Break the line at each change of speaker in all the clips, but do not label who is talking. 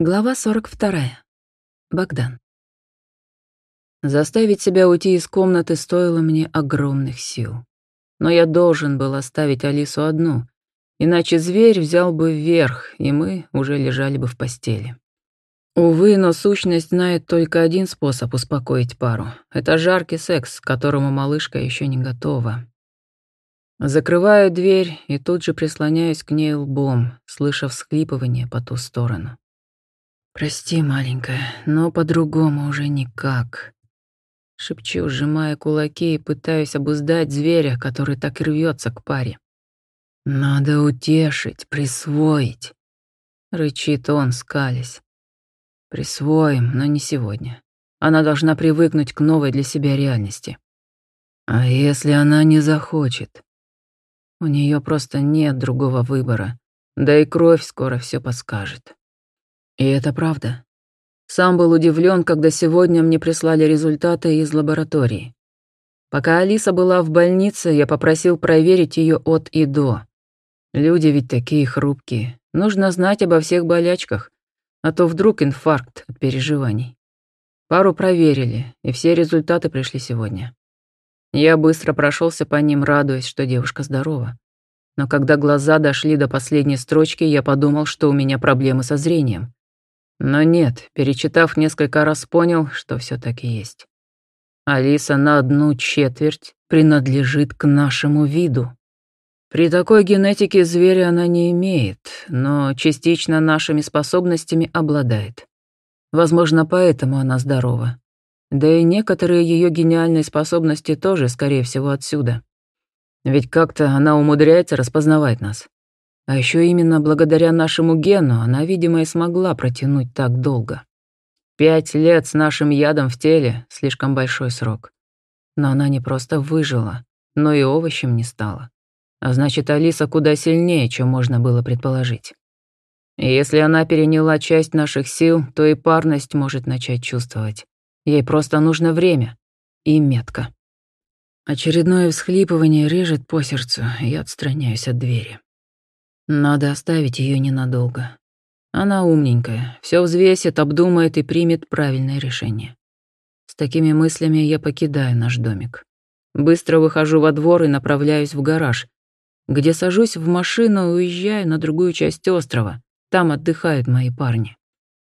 Глава 42. Богдан. Заставить себя уйти из комнаты стоило мне огромных сил. Но я должен был оставить Алису одну, иначе зверь взял бы вверх, и мы уже лежали бы в постели. Увы, но сущность знает только один способ успокоить пару. Это жаркий секс, к которому малышка еще не готова. Закрываю дверь и тут же прислоняюсь к ней лбом, слыша всхлипывание по ту сторону. «Прости, маленькая, но по-другому уже никак». Шепчу, сжимая кулаки и пытаюсь обуздать зверя, который так рвется к паре. «Надо утешить, присвоить», — рычит он, скалясь. «Присвоим, но не сегодня. Она должна привыкнуть к новой для себя реальности. А если она не захочет? У нее просто нет другого выбора, да и кровь скоро все подскажет. И это правда. Сам был удивлен, когда сегодня мне прислали результаты из лаборатории. Пока Алиса была в больнице, я попросил проверить ее от и до. Люди ведь такие хрупкие. Нужно знать обо всех болячках, а то вдруг инфаркт от переживаний. Пару проверили, и все результаты пришли сегодня. Я быстро прошелся по ним, радуясь, что девушка здорова. Но когда глаза дошли до последней строчки, я подумал, что у меня проблемы со зрением. Но нет, перечитав несколько раз, понял, что все таки есть. Алиса на одну четверть принадлежит к нашему виду. При такой генетике зверя она не имеет, но частично нашими способностями обладает. Возможно, поэтому она здорова. Да и некоторые ее гениальные способности тоже, скорее всего, отсюда. Ведь как-то она умудряется распознавать нас. А еще именно благодаря нашему гену она, видимо, и смогла протянуть так долго. Пять лет с нашим ядом в теле — слишком большой срок. Но она не просто выжила, но и овощем не стала. А значит, Алиса куда сильнее, чем можно было предположить. И если она переняла часть наших сил, то и парность может начать чувствовать. Ей просто нужно время и метка. Очередное всхлипывание режет по сердцу, и я отстраняюсь от двери. Надо оставить ее ненадолго. Она умненькая, все взвесит, обдумает и примет правильное решение. С такими мыслями я покидаю наш домик. Быстро выхожу во двор и направляюсь в гараж, где сажусь в машину и уезжаю на другую часть острова. Там отдыхают мои парни.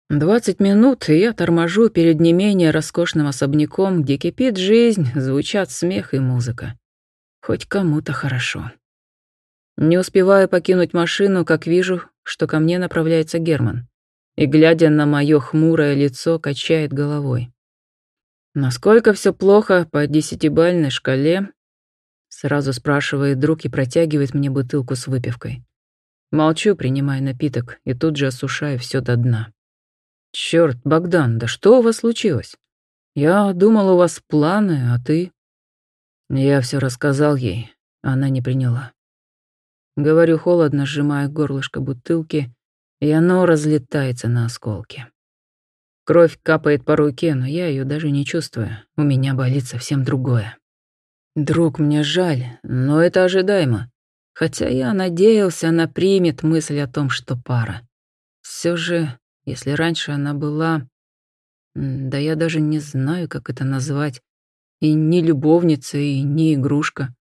Двадцать минут, и я торможу перед не менее роскошным особняком, где кипит жизнь, звучат смех и музыка. Хоть кому-то хорошо. Не успеваю покинуть машину, как вижу, что ко мне направляется Герман. И, глядя на мое хмурое лицо, качает головой. «Насколько все плохо по десятибальной шкале?» Сразу спрашивает друг и протягивает мне бутылку с выпивкой. Молчу, принимая напиток, и тут же осушаю все до дна. Черт, Богдан, да что у вас случилось? Я думал, у вас планы, а ты...» Я все рассказал ей, она не приняла. Говорю холодно, сжимая горлышко бутылки, и оно разлетается на осколки. Кровь капает по руке, но я ее даже не чувствую. У меня болит совсем другое. Друг, мне жаль, но это ожидаемо. Хотя я надеялся, она примет мысль о том, что пара. Все же если раньше она была... Да я даже не знаю, как это назвать. И не любовница, и не игрушка.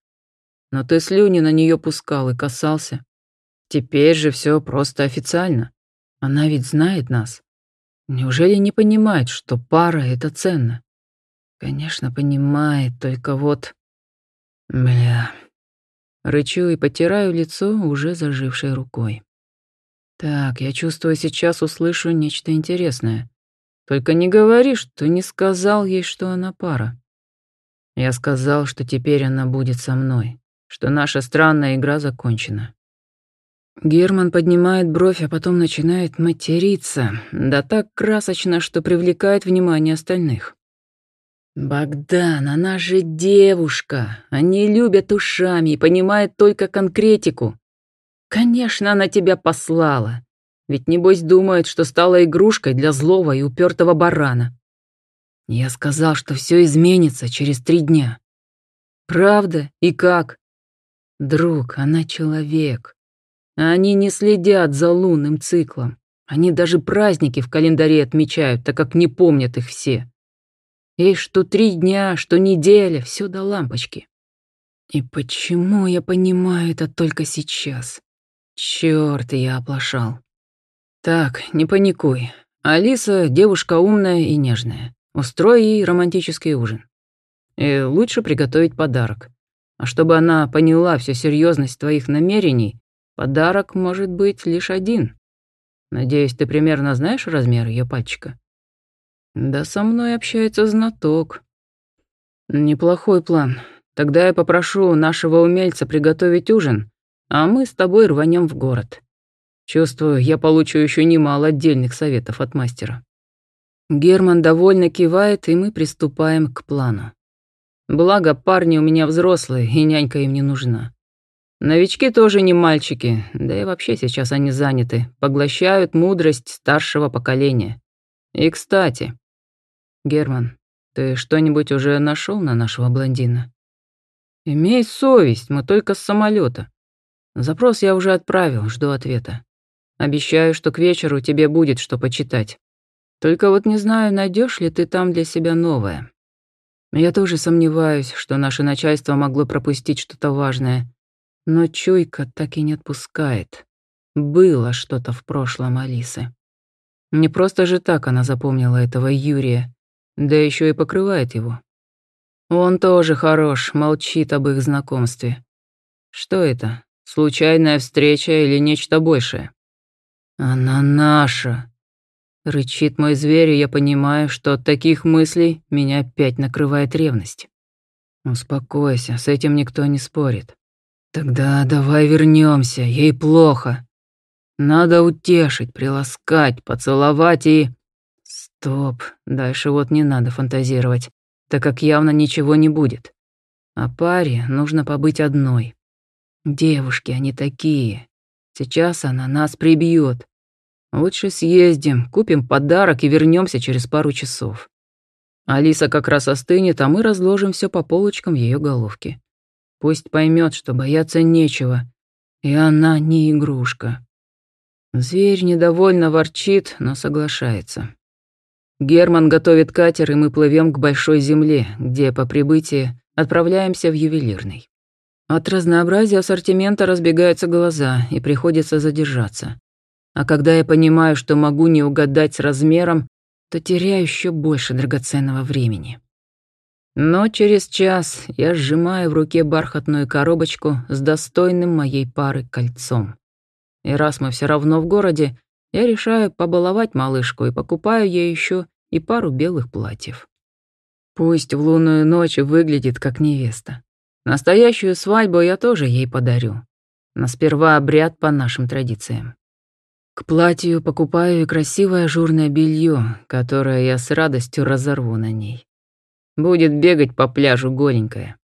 Но ты слюни на нее пускал и касался. Теперь же все просто официально. Она ведь знает нас. Неужели не понимает, что пара — это ценно? Конечно, понимает, только вот... Бля... Рычу и потираю лицо уже зажившей рукой. Так, я чувствую, сейчас услышу нечто интересное. Только не говори, что не сказал ей, что она пара. Я сказал, что теперь она будет со мной, что наша странная игра закончена. Герман поднимает бровь, а потом начинает материться, да так красочно, что привлекает внимание остальных. «Богдан, она же девушка. Они любят ушами и понимают только конкретику. Конечно, она тебя послала. Ведь небось думает, что стала игрушкой для злого и упертого барана. Я сказал, что все изменится через три дня. Правда? И как? Друг, она человек. Они не следят за лунным циклом. Они даже праздники в календаре отмечают, так как не помнят их все. Ей что три дня, что неделя, все до лампочки. И почему я понимаю это только сейчас? Чёрт, я оплошал. Так, не паникуй. Алиса девушка умная и нежная. Устрой ей романтический ужин. И лучше приготовить подарок. А чтобы она поняла всю серьезность твоих намерений, подарок может быть лишь один. Надеюсь, ты примерно знаешь размер ее пальчика? Да со мной общается знаток. Неплохой план. Тогда я попрошу нашего умельца приготовить ужин, а мы с тобой рванем в город. Чувствую, я получу еще немало отдельных советов от мастера. Герман довольно кивает, и мы приступаем к плану. Благо, парни у меня взрослые, и нянька им не нужна. Новички тоже не мальчики, да и вообще сейчас они заняты, поглощают мудрость старшего поколения. И, кстати, «Герман, ты что-нибудь уже нашел на нашего блондина?» «Имей совесть, мы только с самолета. Запрос я уже отправил, жду ответа. Обещаю, что к вечеру тебе будет что почитать. Только вот не знаю, найдешь ли ты там для себя новое. Я тоже сомневаюсь, что наше начальство могло пропустить что-то важное. Но чуйка так и не отпускает. Было что-то в прошлом Алисы. Не просто же так она запомнила этого Юрия да еще и покрывает его. Он тоже хорош, молчит об их знакомстве. Что это? Случайная встреча или нечто большее? Она наша. Рычит мой зверь, и я понимаю, что от таких мыслей меня опять накрывает ревность. Успокойся, с этим никто не спорит. Тогда давай вернемся, ей плохо. Надо утешить, приласкать, поцеловать и... Стоп, дальше вот не надо фантазировать, так как явно ничего не будет. А паре нужно побыть одной. Девушки, они такие. Сейчас она нас прибьет. Лучше съездим, купим подарок и вернемся через пару часов. Алиса как раз остынет, а мы разложим все по полочкам в ее головке. Пусть поймет, что бояться нечего, и она не игрушка. Зверь недовольно ворчит, но соглашается. Герман готовит катер, и мы плывем к большой земле, где по прибытии отправляемся в ювелирный. От разнообразия ассортимента разбегаются глаза, и приходится задержаться. А когда я понимаю, что могу не угадать с размером, то теряю еще больше драгоценного времени. Но через час я сжимаю в руке бархатную коробочку с достойным моей пары кольцом. И раз мы все равно в городе, я решаю побаловать малышку и покупаю ей еще и пару белых платьев. Пусть в лунную ночь выглядит как невеста. Настоящую свадьбу я тоже ей подарю. Но сперва обряд по нашим традициям. К платью покупаю и красивое ажурное белье, которое я с радостью разорву на ней. Будет бегать по пляжу голенькая.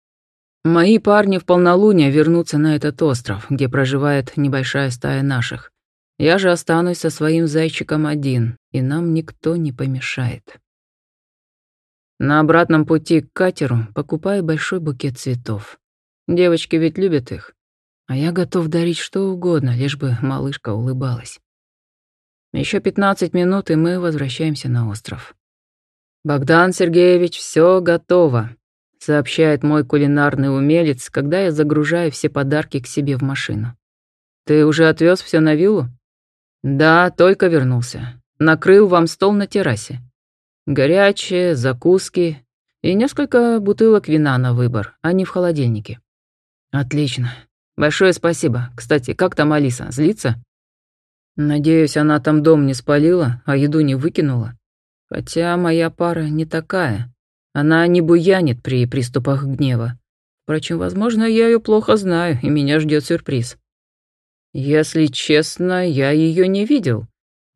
Мои парни в полнолуние вернутся на этот остров, где проживает небольшая стая наших, я же останусь со своим зайчиком один, и нам никто не помешает. На обратном пути к катеру покупаю большой букет цветов. Девочки ведь любят их, а я готов дарить что угодно, лишь бы малышка улыбалась. Еще 15 минут, и мы возвращаемся на остров. «Богдан Сергеевич, все готово», — сообщает мой кулинарный умелец, когда я загружаю все подарки к себе в машину. «Ты уже отвез все на виллу?» «Да, только вернулся. Накрыл вам стол на террасе. Горячие, закуски и несколько бутылок вина на выбор, а не в холодильнике». «Отлично. Большое спасибо. Кстати, как там Алиса? Злится?» «Надеюсь, она там дом не спалила, а еду не выкинула. Хотя моя пара не такая. Она не буянит при приступах гнева. Впрочем, возможно, я ее плохо знаю, и меня ждет сюрприз». Если честно, я ее не видел,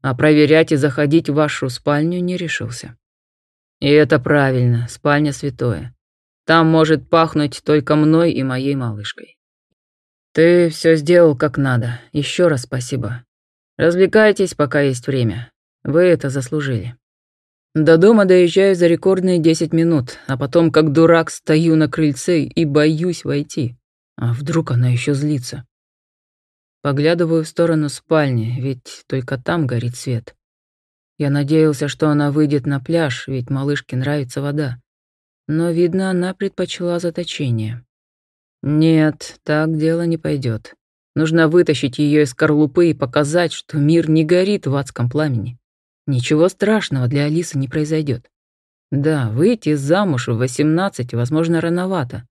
а проверять и заходить в вашу спальню не решился. И это правильно, спальня святое. Там может пахнуть только мной и моей малышкой. Ты все сделал как надо. Еще раз спасибо. Развлекайтесь, пока есть время. Вы это заслужили. До дома доезжаю за рекордные 10 минут, а потом как дурак стою на крыльце и боюсь войти. А вдруг она еще злится? Поглядываю в сторону спальни, ведь только там горит свет. Я надеялся, что она выйдет на пляж, ведь малышке нравится вода. Но, видно, она предпочла заточение. Нет, так дело не пойдет. Нужно вытащить ее из скорлупы и показать, что мир не горит в адском пламени. Ничего страшного для Алисы не произойдет. Да, выйти замуж в 18, возможно, рановато.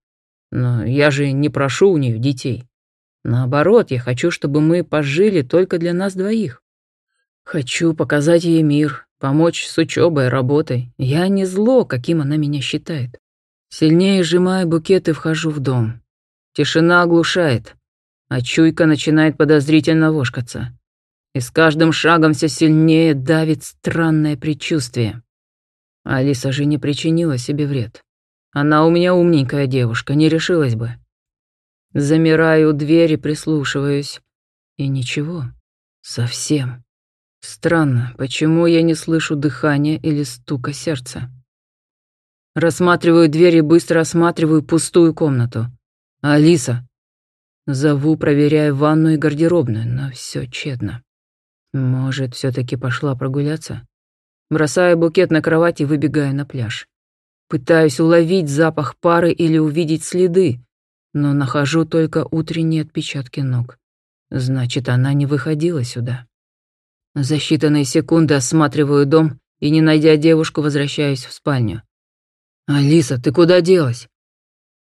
Но я же не прошу у нее детей. Наоборот, я хочу, чтобы мы пожили только для нас двоих. Хочу показать ей мир, помочь с учебой, работой. Я не зло, каким она меня считает. Сильнее сжимаю букет и вхожу в дом. Тишина оглушает, а чуйка начинает подозрительно вошкаться. И с каждым шагом все сильнее давит странное предчувствие. Алиса же не причинила себе вред. Она у меня умненькая девушка, не решилась бы. Замираю у двери, прислушиваюсь. И ничего. Совсем. Странно, почему я не слышу дыхания или стука сердца? Рассматриваю дверь и быстро осматриваю пустую комнату. «Алиса!» Зову, проверяя ванну и гардеробную, но все тщетно. Может, все таки пошла прогуляться? Бросаю букет на кровать и выбегаю на пляж. Пытаюсь уловить запах пары или увидеть следы, но нахожу только утренние отпечатки ног. Значит, она не выходила сюда. За считанные секунды осматриваю дом и, не найдя девушку, возвращаюсь в спальню. «Алиса, ты куда делась?»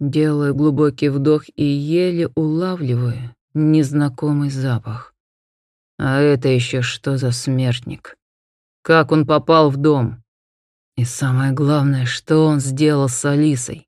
Делаю глубокий вдох и еле улавливаю незнакомый запах. А это еще что за смертник? Как он попал в дом? И самое главное, что он сделал с Алисой?